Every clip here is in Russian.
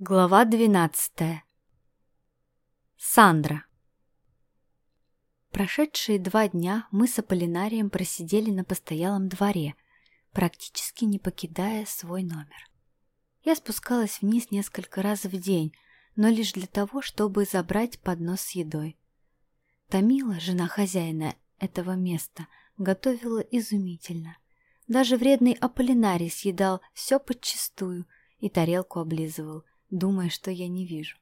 Глава двенадцатая. Сандра. Прошедшие два дня мы с Аполлинарием просидели на постоялом дворе, практически не покидая свой номер. Я спускалась вниз несколько раз в день, но лишь для того, чтобы забрать поднос с едой. Тамила, жена хозяина этого места, готовила изумительно. Даже вредный Аполлинарий съедал все подчистую и тарелку облизывал – думая, что я не вижу.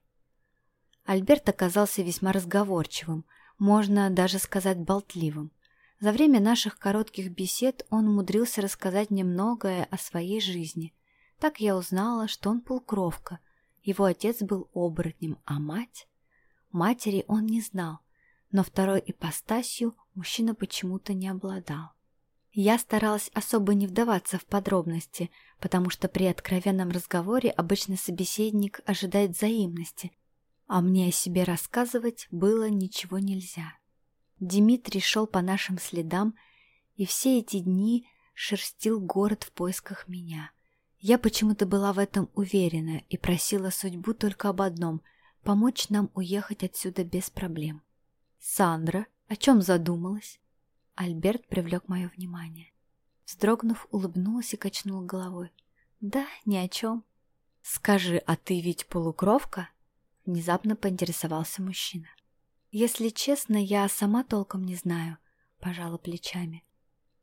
Альберт оказался весьма разговорчивым, можно даже сказать болтливым. За время наших коротких бесед он умудрился рассказать мне многое о своей жизни. Так я узнала, что он полкровка, его отец был оборотнем, а мать... Матери он не знал, но второй ипостасью мужчина почему-то не обладал. Я старалась особо не вдаваться в подробности, потому что при откровенном разговоре обычно собеседник ожидает взаимности, а мне о себе рассказывать было ничего нельзя. Дмитрий шел по нашим следам и все эти дни шерстил город в поисках меня. Я почему-то была в этом уверена и просила судьбу только об одном — помочь нам уехать отсюда без проблем. «Сандра, о чем задумалась?» Альберт привлек мое внимание. Вздрогнув, улыбнулась и качнула головой. «Да, ни о чем». «Скажи, а ты ведь полукровка?» Внезапно поинтересовался мужчина. «Если честно, я сама толком не знаю», — пожала плечами.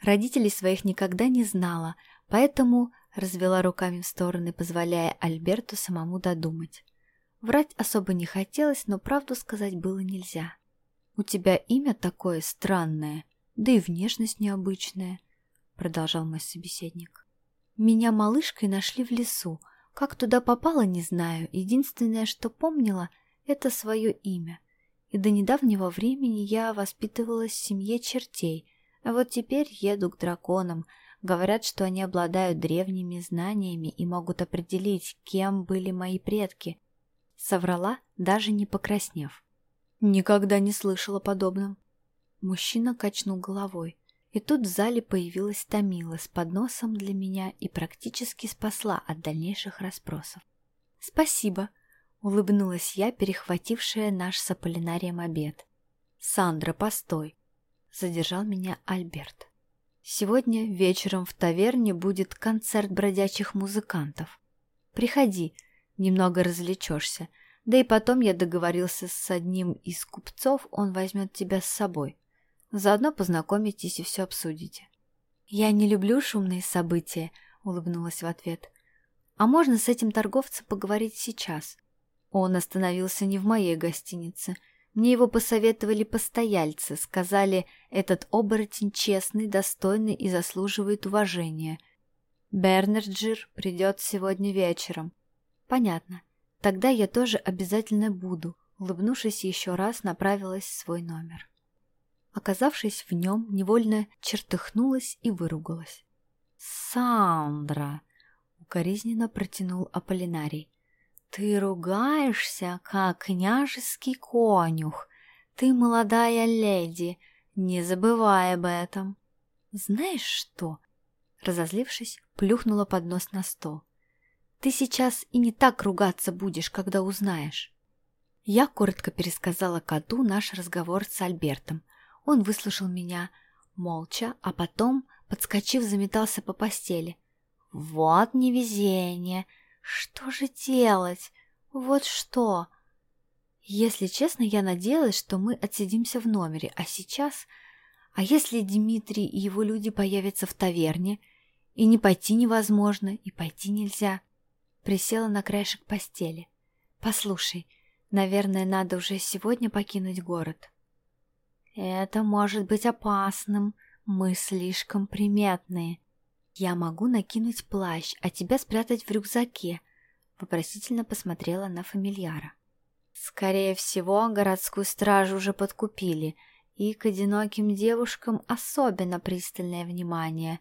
Родителей своих никогда не знала, поэтому развела руками в стороны, позволяя Альберту самому додумать. Врать особо не хотелось, но правду сказать было нельзя. «У тебя имя такое странное», да и внешность необычная», — продолжал мой собеседник. «Меня малышкой нашли в лесу. Как туда попала, не знаю. Единственное, что помнила, это свое имя. И до недавнего времени я воспитывалась в семье чертей, а вот теперь еду к драконам. Говорят, что они обладают древними знаниями и могут определить, кем были мои предки. Соврала, даже не покраснев. Никогда не слышала подобном. Мужчина качнул головой. И тут в зале появилась Томила с подносом для меня и практически спасла от дальнейших расспросов. «Спасибо», — улыбнулась я, перехватившая наш с Аполлинарием обед. «Сандра, постой», — задержал меня Альберт. «Сегодня вечером в таверне будет концерт бродячих музыкантов. Приходи, немного развлечешься, да и потом я договорился с одним из купцов, он возьмет тебя с собой». Заодно познакомитесь и все обсудите. «Я не люблю шумные события», — улыбнулась в ответ. «А можно с этим торговцем поговорить сейчас?» Он остановился не в моей гостинице. Мне его посоветовали постояльцы, сказали, этот оборотень честный, достойный и заслуживает уважения. Бернарджир придет сегодня вечером. Понятно. Тогда я тоже обязательно буду. Улыбнувшись еще раз, направилась в свой номер. Оказавшись в нем, невольно чертыхнулась и выругалась. «Сандра!» — укоризненно протянул Аполлинарий. «Ты ругаешься, как княжеский конюх. Ты молодая леди, не забывай об этом». «Знаешь что?» Разозлившись, плюхнула под нос на стол. «Ты сейчас и не так ругаться будешь, когда узнаешь». Я коротко пересказала коту наш разговор с Альбертом, он выслушал меня молча, а потом, подскочив, заметался по постели. «Вот невезение! Что же делать? Вот что!» Если честно, я надеялась, что мы отсидимся в номере, а сейчас... А если Дмитрий и его люди появятся в таверне? И не пойти невозможно, и пойти нельзя. Присела на краешек постели. «Послушай, наверное, надо уже сегодня покинуть город». Это может быть опасным. Мы слишком приметные. Я могу накинуть плащ, а тебя спрятать в рюкзаке. Вопросительно посмотрела на фамильяра. Скорее всего, городскую стражу уже подкупили, и к одиноким девушкам особенно пристальное внимание.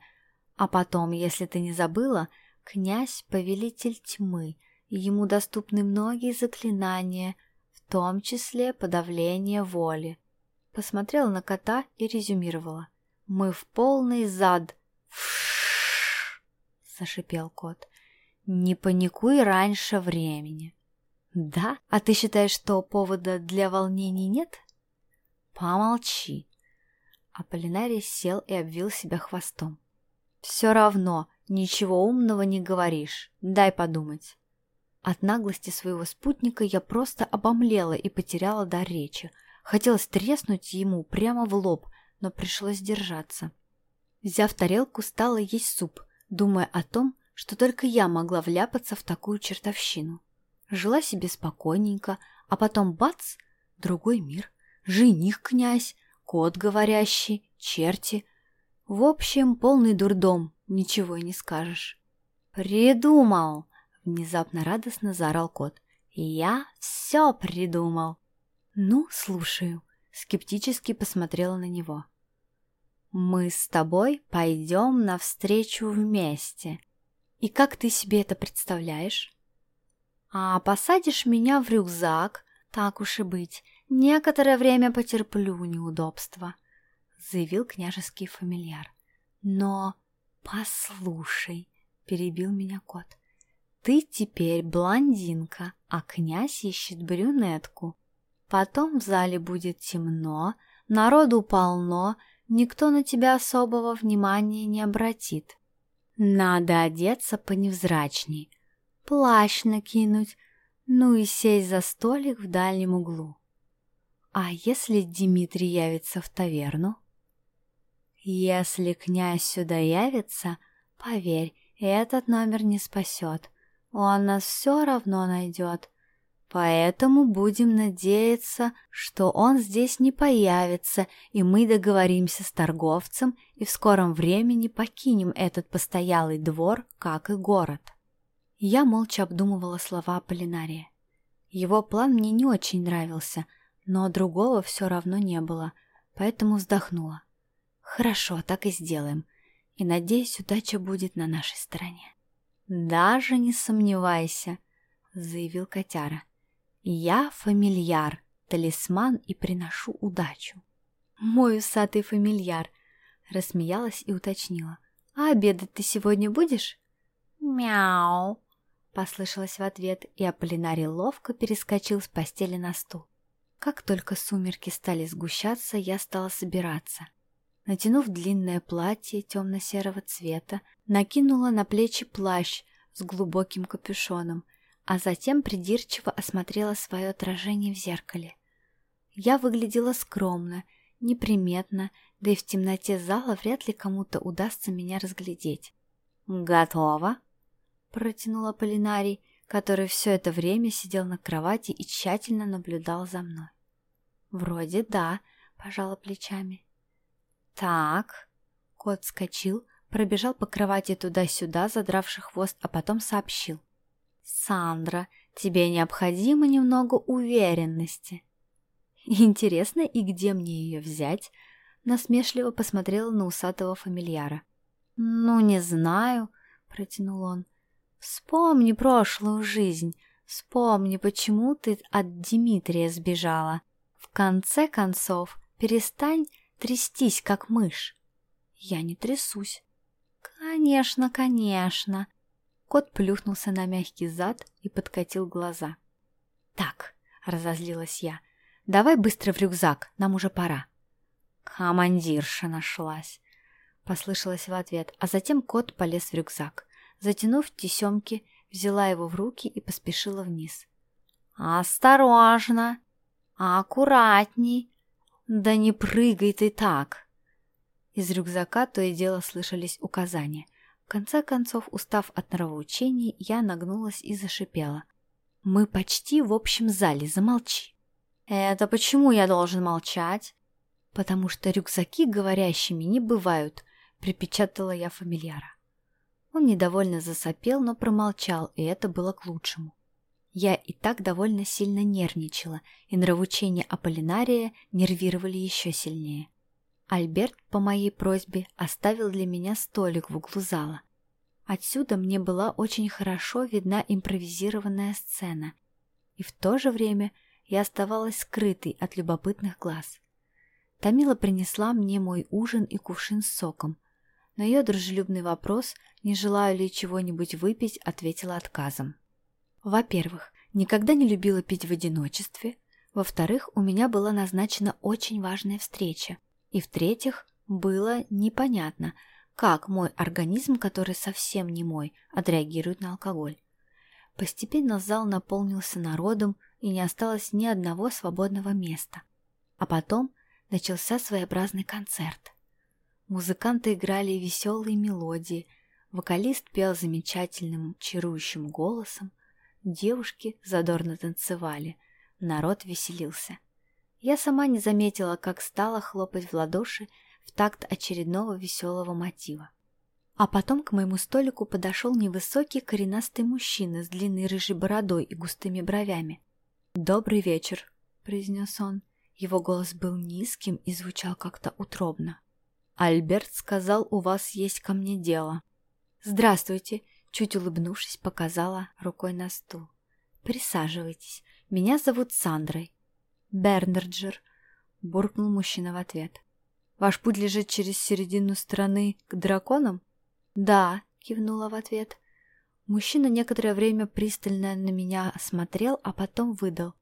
А потом, если ты не забыла, князь — повелитель тьмы, ему доступны многие заклинания, в том числе подавление воли. Посмотрела на кота и резюмировала. «Мы в полный зад!» Зашипел кот. «Не паникуй раньше времени!» «Да? А ты считаешь, что повода для волнений нет?» «Помолчи!» Аполлинарий сел и обвил себя хвостом. «Все равно ничего умного не говоришь. Дай подумать». От наглости своего спутника я просто обомлела и потеряла дар речи. Хотелось треснуть ему прямо в лоб, но пришлось держаться. Взяв тарелку, стала есть суп, думая о том, что только я могла вляпаться в такую чертовщину. Жила себе спокойненько, а потом бац, другой мир, жених князь, кот говорящий, черти. В общем, полный дурдом, ничего и не скажешь. «Придумал!» — внезапно радостно заорал кот. «Я все придумал!» «Ну, слушаю», — скептически посмотрела на него. «Мы с тобой пойдем навстречу вместе. И как ты себе это представляешь?» «А посадишь меня в рюкзак, так уж и быть, некоторое время потерплю неудобства», — заявил княжеский фамильяр. «Но послушай», — перебил меня кот, — «ты теперь блондинка, а князь ищет брюнетку. Потом в зале будет темно, народу полно, никто на тебя особого внимания не обратит. Надо одеться поневзрачней, плащ накинуть, ну и сесть за столик в дальнем углу. А если Дмитрий явится в таверну? Если князь сюда явится, поверь, этот номер не спасет. Он нас все равно найдет. Поэтому будем надеяться, что он здесь не появится, и мы договоримся с торговцем и в скором времени покинем этот постоялый двор, как и город. Я молча обдумывала слова Аполлинария. Его план мне не очень нравился, но другого все равно не было, поэтому вздохнула. Хорошо, так и сделаем, и, надеюсь, удача будет на нашей стороне. «Даже не сомневайся», — заявил котяра. Я фамильяр, талисман и приношу удачу. Мой усатый фамильяр, рассмеялась и уточнила. А обедать ты сегодня будешь? Мяу, послышалось в ответ, и Аполлинарий ловко перескочил с постели на стул. Как только сумерки стали сгущаться, я стала собираться. Натянув длинное платье темно-серого цвета, накинула на плечи плащ с глубоким капюшоном а затем придирчиво осмотрела свое отражение в зеркале. Я выглядела скромно, неприметно, да и в темноте зала вряд ли кому-то удастся меня разглядеть. «Готово?» — протянула Полинарий, который все это время сидел на кровати и тщательно наблюдал за мной. «Вроде да», — пожала плечами. «Так...» — кот вскочил, пробежал по кровати туда-сюда, задравший хвост, а потом сообщил. «Сандра, тебе необходимо немного уверенности». «Интересно, и где мне ее взять?» Насмешливо посмотрела на усатого фамильяра. «Ну, не знаю», — протянул он. «Вспомни прошлую жизнь. Вспомни, почему ты от Дмитрия сбежала. В конце концов, перестань трястись, как мышь». «Я не трясусь». «Конечно, конечно», Кот плюхнулся на мягкий зад и подкатил глаза. «Так», — разозлилась я, — «давай быстро в рюкзак, нам уже пора». «Командирша нашлась», — послышалось в ответ, а затем кот полез в рюкзак. Затянув тесемки, взяла его в руки и поспешила вниз. «Осторожно! Аккуратней! Да не прыгай ты так!» Из рюкзака то и дело слышались указания конце концов, устав от нравоучений, я нагнулась и зашипела. «Мы почти в общем зале, замолчи!» «Это почему я должен молчать?» «Потому что рюкзаки говорящими не бывают», — припечатала я фамильяра. Он недовольно засопел, но промолчал, и это было к лучшему. Я и так довольно сильно нервничала, и нравоучения Аполлинария нервировали еще сильнее. Альберт по моей просьбе оставил для меня столик в углу зала. Отсюда мне была очень хорошо видна импровизированная сцена, и в то же время я оставалась скрытой от любопытных глаз. Тамила принесла мне мой ужин и кувшин с соком. На ее дружелюбный вопрос, не желаю ли чего-нибудь выпить, ответила отказом. Во-первых, Никогда не любила пить в одиночестве. Во-вторых, у меня была назначена очень важная встреча. И в-третьих, было непонятно, как мой организм, который совсем не мой, отреагирует на алкоголь. Постепенно зал наполнился народом, и не осталось ни одного свободного места. А потом начался своеобразный концерт. Музыканты играли веселые мелодии, вокалист пел замечательным, чарующим голосом, девушки задорно танцевали, народ веселился. Я сама не заметила, как стала хлопать в ладоши в такт очередного веселого мотива. А потом к моему столику подошел невысокий коренастый мужчина с длинной рыжей бородой и густыми бровями. «Добрый вечер», — произнес он. Его голос был низким и звучал как-то утробно. «Альберт сказал, у вас есть ко мне дело». «Здравствуйте», — чуть улыбнувшись, показала рукой на стул. «Присаживайтесь. Меня зовут Сандрой». «Бернарджер», — буркнул мужчина в ответ. «Ваш путь лежит через середину страны к драконам?» «Да», — кивнула в ответ. Мужчина некоторое время пристально на меня смотрел, а потом выдал.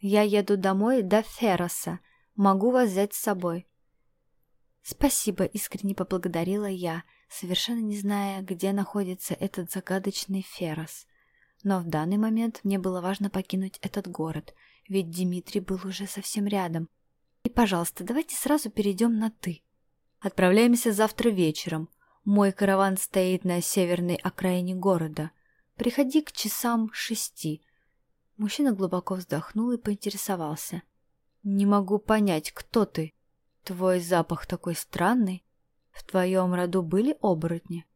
«Я еду домой до Ферроса. Могу вас взять с собой». «Спасибо», — искренне поблагодарила я, совершенно не зная, где находится этот загадочный Феррос. Но в данный момент мне было важно покинуть этот город, ведь Дмитрий был уже совсем рядом. И, пожалуйста, давайте сразу перейдем на «ты». Отправляемся завтра вечером. Мой караван стоит на северной окраине города. Приходи к часам шести. Мужчина глубоко вздохнул и поинтересовался. Не могу понять, кто ты. Твой запах такой странный. В твоем роду были оборотни?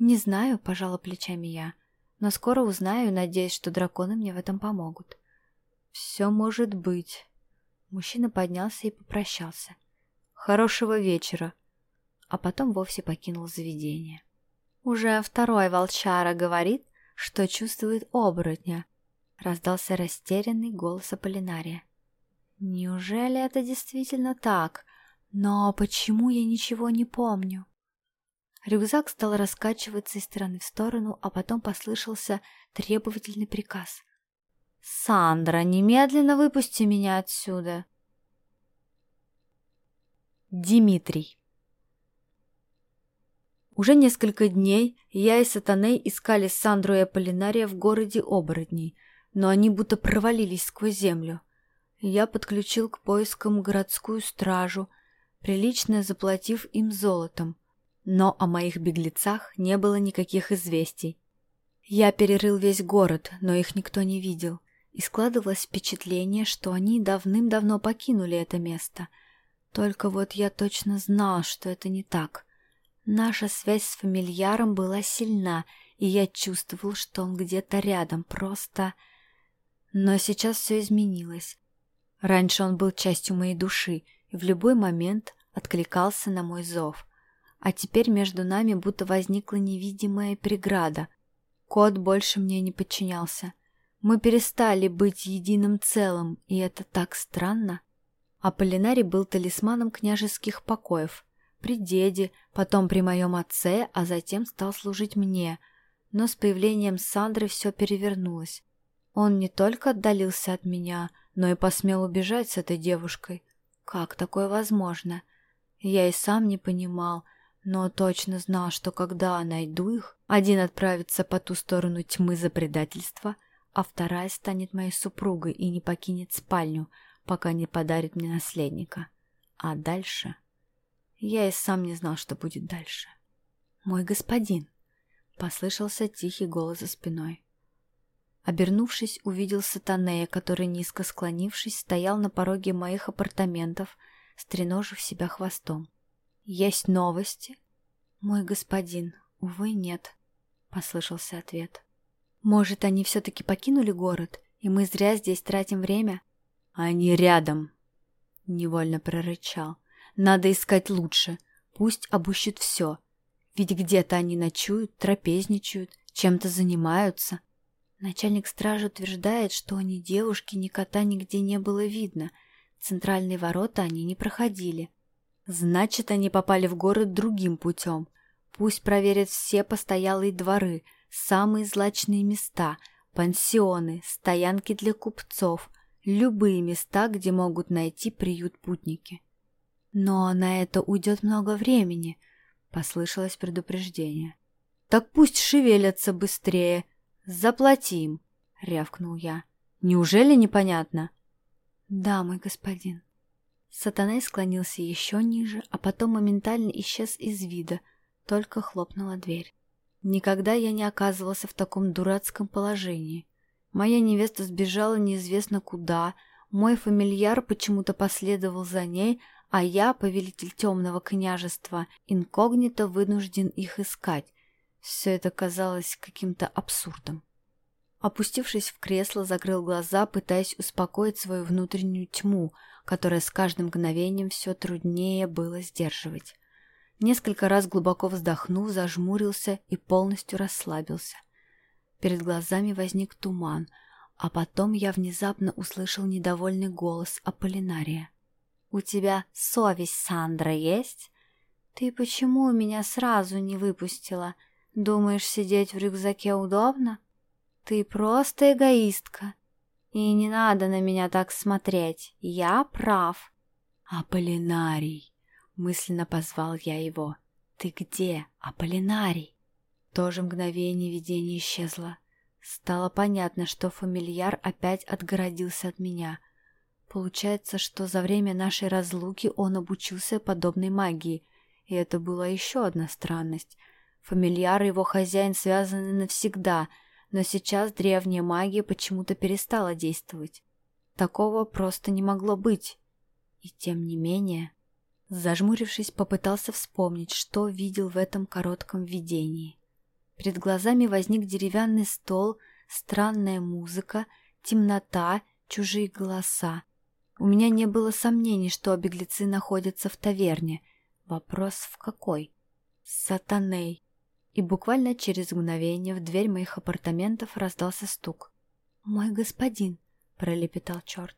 Не знаю, пожала плечами я. Но скоро узнаю, надеюсь, что драконы мне в этом помогут. Все может быть. Мужчина поднялся и попрощался. Хорошего вечера а потом вовсе покинул заведение. Уже второй волчара говорит, что чувствует оборотня, раздался растерянный голос Аполлинария. Неужели это действительно так? Но почему я ничего не помню? Рюкзак стал раскачиваться из стороны в сторону, а потом послышался требовательный приказ. «Сандра, немедленно выпусти меня отсюда!» Димитрий уже несколько дней я и Сатаней искали Сандру и Аполлинария в городе оборотней, но они будто провалились сквозь землю. Я подключил к поискам городскую стражу, прилично заплатив им золотом, но о моих беглецах не было никаких известий. Я перерыл весь город, но их никто не видел, и складывалось впечатление, что они давным-давно покинули это место. Только вот я точно знал, что это не так — Наша связь с фамильяром была сильна, и я чувствовал, что он где-то рядом, просто... Но сейчас все изменилось. Раньше он был частью моей души и в любой момент откликался на мой зов. А теперь между нами будто возникла невидимая преграда. Кот больше мне не подчинялся. Мы перестали быть единым целым, и это так странно. Аполлинарий был талисманом княжеских покоев — при деде, потом при моем отце, а затем стал служить мне. Но с появлением Сандры все перевернулось. Он не только отдалился от меня, но и посмел убежать с этой девушкой. Как такое возможно? Я и сам не понимал, но точно знал, что когда найду их, один отправится по ту сторону тьмы за предательство, а вторая станет моей супругой и не покинет спальню, пока не подарит мне наследника. А дальше... Я и сам не знал, что будет дальше. «Мой господин!» — послышался тихий голос за спиной. Обернувшись, увидел Сатанея, который, низко склонившись, стоял на пороге моих апартаментов, стреножив себя хвостом. «Есть новости?» «Мой господин, увы, нет», — послышался ответ. «Может, они все-таки покинули город, и мы зря здесь тратим время?» «Они рядом», — невольно прорычал. Надо искать лучше. Пусть обыщут все. Ведь где-то они ночуют, трапезничают, чем-то занимаются. Начальник стражи утверждает, что ни девушки, ни кота нигде не было видно. Центральные ворота они не проходили. Значит, они попали в город другим путем. Пусть проверят все постоялые дворы, самые злачные места, пансионы, стоянки для купцов, любые места, где могут найти приют путники. Но на это уйдет много времени, послышалось предупреждение. Так пусть шевелятся быстрее. Заплатим, рявкнул я. Неужели непонятно? Да, мой господин. Сатаней склонился еще ниже, а потом моментально исчез из вида, только хлопнула дверь. Никогда я не оказывался в таком дурацком положении. Моя невеста сбежала неизвестно куда, мой фамильяр почему-то последовал за ней, а я, повелитель темного княжества, инкогнито вынужден их искать. Все это казалось каким-то абсурдом. Опустившись в кресло, закрыл глаза, пытаясь успокоить свою внутреннюю тьму, которая с каждым мгновением все труднее было сдерживать. Несколько раз глубоко вздохнул, зажмурился и полностью расслабился. Перед глазами возник туман, а потом я внезапно услышал недовольный голос Аполлинария. «У тебя совесть, Сандра, есть? Ты почему меня сразу не выпустила? Думаешь, сидеть в рюкзаке удобно? Ты просто эгоистка. И не надо на меня так смотреть, я прав». «Аполлинарий!» Мысленно позвал я его. «Ты где, Аполлинарий?» То же мгновение видение исчезло. Стало понятно, что фамильяр опять отгородился от меня. Получается, что за время нашей разлуки он обучился подобной магии, и это была еще одна странность. Фамильяр и его хозяин связаны навсегда, но сейчас древняя магия почему-то перестала действовать. Такого просто не могло быть. И тем не менее... Зажмурившись, попытался вспомнить, что видел в этом коротком видении. Перед глазами возник деревянный стол, странная музыка, темнота, чужие голоса. У меня не было сомнений, что беглецы находятся в таверне. Вопрос в какой? Сатаней. И буквально через мгновение в дверь моих апартаментов раздался стук. «Мой господин», — пролепетал черт.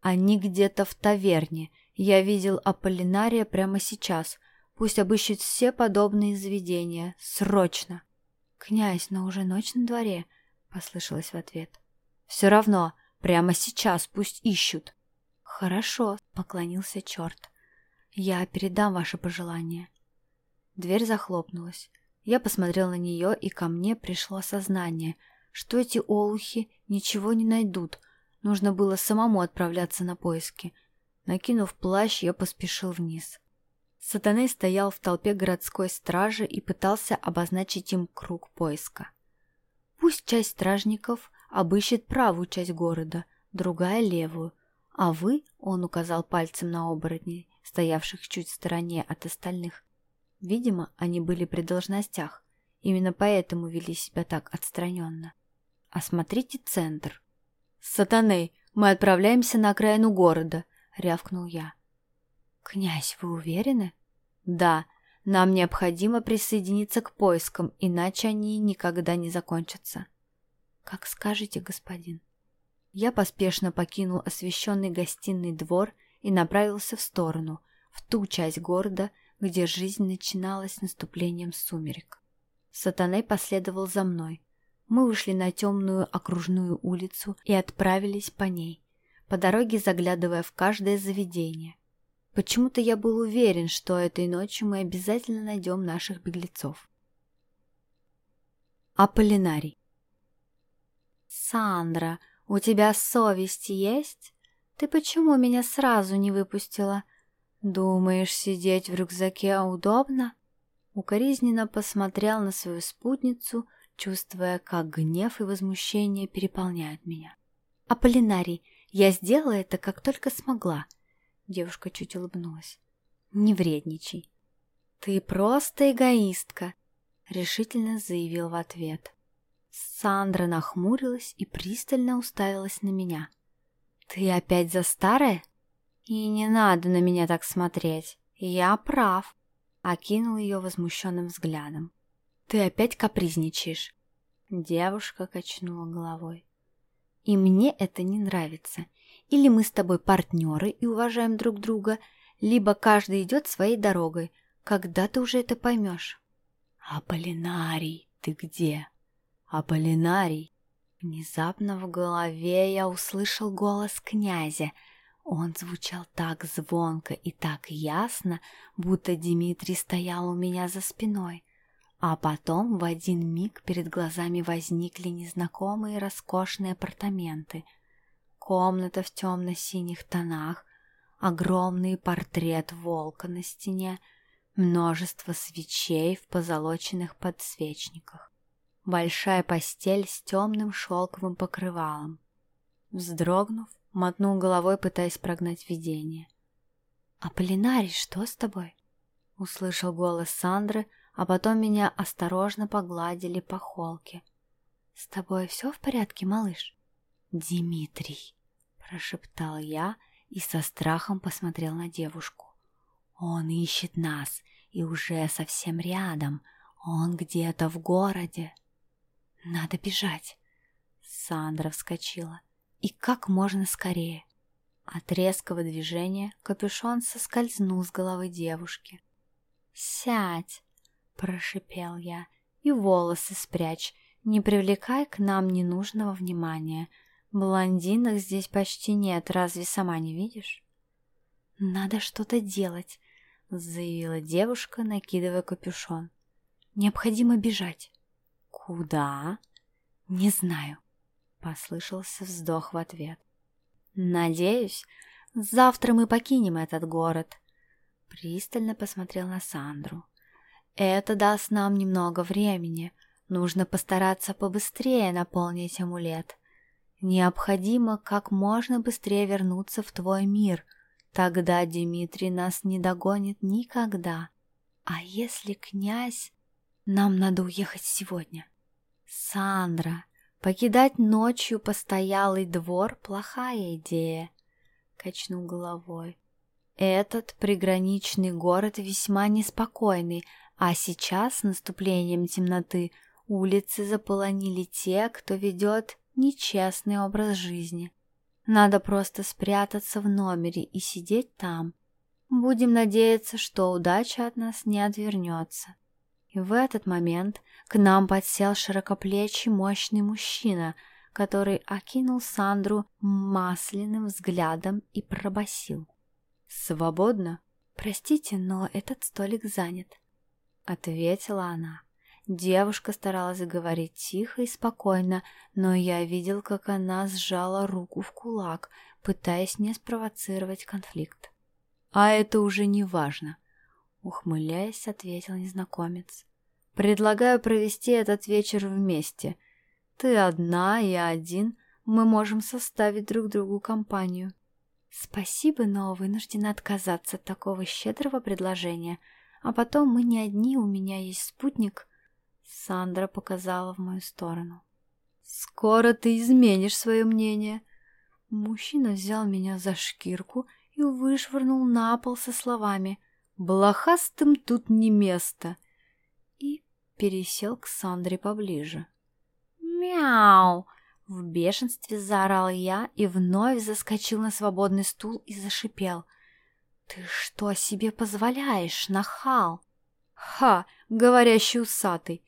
«Они где-то в таверне. Я видел Аполлинария прямо сейчас. Пусть обыщут все подобные заведения. Срочно!» «Князь, но уже ночь на дворе», — послышалось в ответ. «Все равно, прямо сейчас пусть ищут». «Хорошо», — поклонился черт. «Я передам ваше пожелание». Дверь захлопнулась. Я посмотрел на нее, и ко мне пришло сознание, что эти олухи ничего не найдут. Нужно было самому отправляться на поиски. Накинув плащ, я поспешил вниз. Сатаней стоял в толпе городской стражи и пытался обозначить им круг поиска. Пусть часть стражников обыщет правую часть города, другая — левую, а вы, — он указал пальцем на оборотней, стоявших чуть в стороне от остальных, видимо, они были при должностях, именно поэтому вели себя так отстраненно. Осмотрите центр. «Сатаней, мы отправляемся на окраину города», — рявкнул я. «Князь, вы уверены?» «Да, нам необходимо присоединиться к поискам, иначе они никогда не закончатся». «Как скажете, господин». Я поспешно покинул освещенный гостиный двор и направился в сторону, в ту часть города, где жизнь начиналась с наступлением сумерек. Сатаней последовал за мной. Мы вышли на темную окружную улицу и отправились по ней, по дороге заглядывая в каждое заведение. Почему-то я был уверен, что этой ночью мы обязательно найдем наших беглецов. Аполлинарий «Сандра, у тебя совесть есть? Ты почему меня сразу не выпустила? Думаешь, сидеть в рюкзаке удобно?» Укоризненно посмотрел на свою спутницу, чувствуя, как гнев и возмущение переполняют меня. «Аполлинарий, я сделала это, как только смогла», Девушка чуть улыбнулась. «Не вредничай». «Ты просто эгоистка», — решительно заявил в ответ. Сандра нахмурилась и пристально уставилась на меня. «Ты опять за старое?» «И не надо на меня так смотреть. Я прав», — окинул ее возмущенным взглядом. «Ты опять капризничаешь?» Девушка качнула головой. «И мне это не нравится. Или мы с тобой партнеры и уважаем друг друга, либо каждый идет своей дорогой. Когда ты уже это поймешь? Аполлинарий, ты где? Аполлинарий. Внезапно в голове я услышал голос князя. Он звучал так звонко и так ясно, будто Дмитрий стоял у меня за спиной. А потом в один миг перед глазами возникли незнакомые роскошные апартаменты. Комната в темно-синих тонах, огромный портрет волка на стене, множество свечей в позолоченных подсвечниках, большая постель с темным шелковым покрывалом. Вздрогнув, мотнул головой, пытаясь прогнать видение. «Аполлинарий, что с тобой?» Услышал голос Сандры, а потом меня осторожно погладили по холке. «С тобой все в порядке, малыш?» «Димитрий», — прошептал я и со страхом посмотрел на девушку. «Он ищет нас и уже совсем рядом. Он где-то в городе». «Надо бежать!» Сандра вскочила. «И как можно скорее!» От резкого движения капюшон соскользнул с головы девушки. «Сядь!» — прошипел я. «И волосы спрячь, не привлекай к нам ненужного внимания. Блондинок здесь почти нет, разве сама не видишь?» «Надо что-то делать», — заявила девушка, накидывая капюшон. «Необходимо бежать». «Куда?» «Не знаю», — послышался вздох в ответ. «Надеюсь, завтра мы покинем этот город», — пристально посмотрел на Сандру. «Это даст нам немного времени. Нужно постараться побыстрее наполнить амулет. Необходимо как можно быстрее вернуться в твой мир. Тогда Дмитрий нас не догонит никогда. А если князь... Нам надо уехать сегодня. Сандра, покидать ночью постоялый двор — плохая идея, — качнул головой. Этот приграничный город весьма неспокойный, а сейчас, с наступлением темноты, улицы заполонили те, кто ведет нечестный образ жизни. Надо просто спрятаться в номере и сидеть там. Будем надеяться, что удача от нас не отвернется. И в этот момент к нам подсел широкоплечий мощный мужчина, который окинул Сандру масляным взглядом и пробасил: «Свободно?» «Простите, но этот столик занят», — ответила она. Девушка старалась говорить тихо и спокойно, но я видел, как она сжала руку в кулак, пытаясь не спровоцировать конфликт. «А это уже не важно», — ухмыляясь, ответил незнакомец. «Предлагаю провести этот вечер вместе. Ты одна, я один, мы можем составить друг другу компанию». «Спасибо, но вынуждена отказаться от такого щедрого предложения. А потом мы не одни, у меня есть спутник». Сандра показала в мою сторону. «Скоро ты изменишь свое мнение». Мужчина взял меня за шкирку и вышвырнул на пол со словами «Блохастым тут не место» и пересел к Сандре поближе. «Мяу!» В бешенстве заорал я и вновь заскочил на свободный стул и зашипел. «Ты что себе позволяешь, нахал?» «Ха! Говорящий усатый!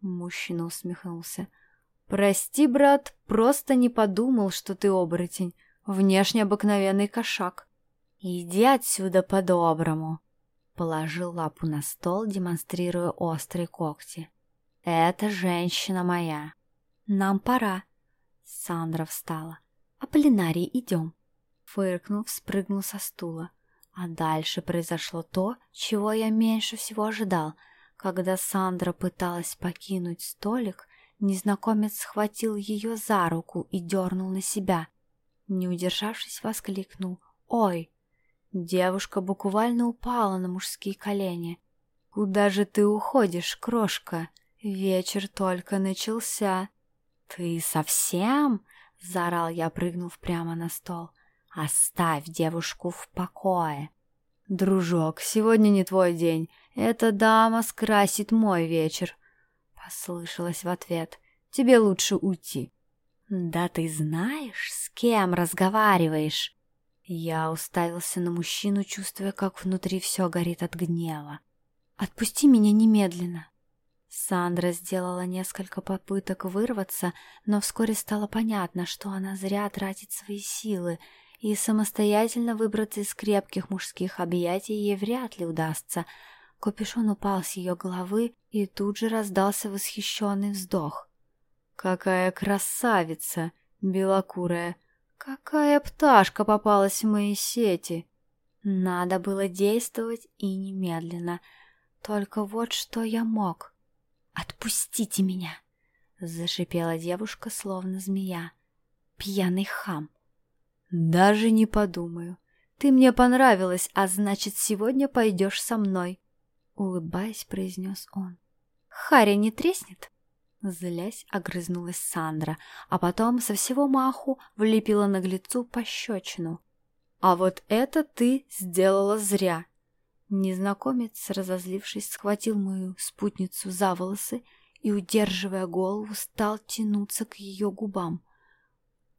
Мужчина усмехнулся. «Прости, брат, просто не подумал, что ты оборотень. Внешне обыкновенный кошак. Иди отсюда по-доброму». Положил лапу на стол, демонстрируя острые когти. «Это женщина моя. Нам пора». Сандра встала. «Аполлинарий, идем». Фыркнув, спрыгнул со стула. А дальше произошло то, чего я меньше всего ожидал — когда Сандра пыталась покинуть столик, незнакомец схватил ее за руку и дернул на себя. Не удержавшись, воскликнул «Ой!». Девушка буквально упала на мужские колени. «Куда же ты уходишь, крошка? Вечер только начался». «Ты совсем?» — заорал я, прыгнув прямо на стол. «Оставь девушку в покое!» «Дружок, сегодня не твой день. Эта дама скрасит мой вечер», — послышалось в ответ. «Тебе лучше уйти». «Да ты знаешь, с кем разговариваешь?» Я уставился на мужчину, чувствуя, как внутри все горит от гнева. «Отпусти меня немедленно!» Сандра сделала несколько попыток вырваться, но вскоре стало понятно, что она зря тратит свои силы, и самостоятельно выбраться из крепких мужских объятий ей вряд ли удастся. Капюшон упал с ее головы, и тут же раздался восхищенный вздох. «Какая красавица! Белокурая! Какая пташка попалась в мои сети!» Надо было действовать и немедленно. Только вот что я мог. «Отпустите меня!» — зашипела девушка, словно змея. «Пьяный хам!» «Даже не подумаю. Ты мне понравилась, а значит, сегодня пойдешь со мной!» Улыбаясь, произнес он. «Харя не треснет?» Злясь, огрызнулась Сандра, а потом со всего маху влепила наглецу пощечину. «А вот это ты сделала зря!» Незнакомец, разозлившись, схватил мою спутницу за волосы и, удерживая голову, стал тянуться к ее губам.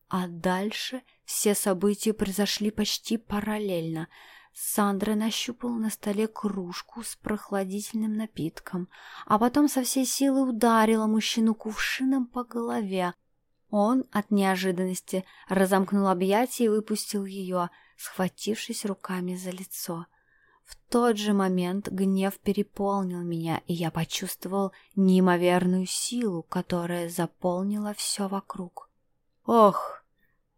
А дальше все события произошли почти параллельно. Сандра нащупала на столе кружку с прохладительным напитком, а потом со всей силы ударила мужчину кувшином по голове. Он от неожиданности разомкнул объятия и выпустил ее, схватившись руками за лицо. В тот же момент гнев переполнил меня, и я почувствовал неимоверную силу, которая заполнила все вокруг. «Ох!»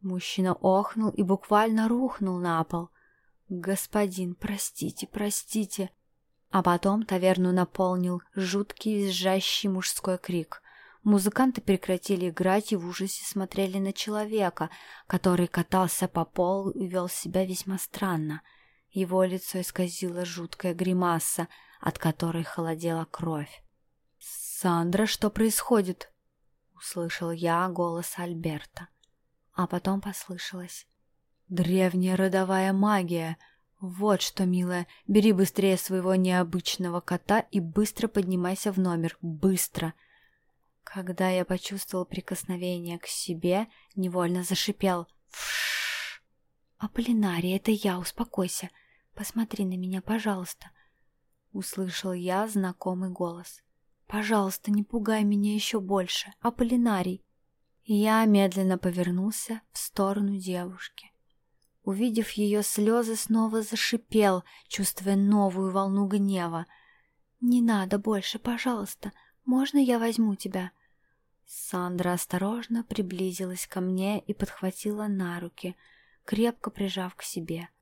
Мужчина охнул и буквально рухнул на пол. «Господин, простите, простите!» А потом таверну наполнил жуткий визжащий мужской крик. Музыканты прекратили играть и в ужасе смотрели на человека, который катался по полу и вел себя весьма странно — его лицо исказило жуткая гримаса, от которой холодела кровь. «Сандра, что происходит?» Услышал я голос Альберта. А потом послышалось. «Древняя родовая магия! Вот что, милая, бери быстрее своего необычного кота и быстро поднимайся в номер. Быстро!» Когда я почувствовал прикосновение к себе, невольно зашипел. «Фшшш!» «Аполлинария, это я, успокойся!» Посмотри на меня, пожалуйста!» Услышал я знакомый голос. «Пожалуйста, не пугай меня еще больше, Аполлинарий!» Я медленно повернулся в сторону девушки. Увидев ее слезы, снова зашипел, чувствуя новую волну гнева. «Не надо больше, пожалуйста! Можно я возьму тебя?» Сандра осторожно приблизилась ко мне и подхватила на руки, крепко прижав к себе —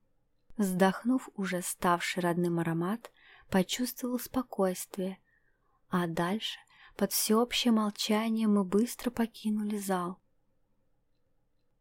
Вздохнув уже ставший родным аромат, почувствовал спокойствие. А дальше, под всеобщее молчание, мы быстро покинули зал.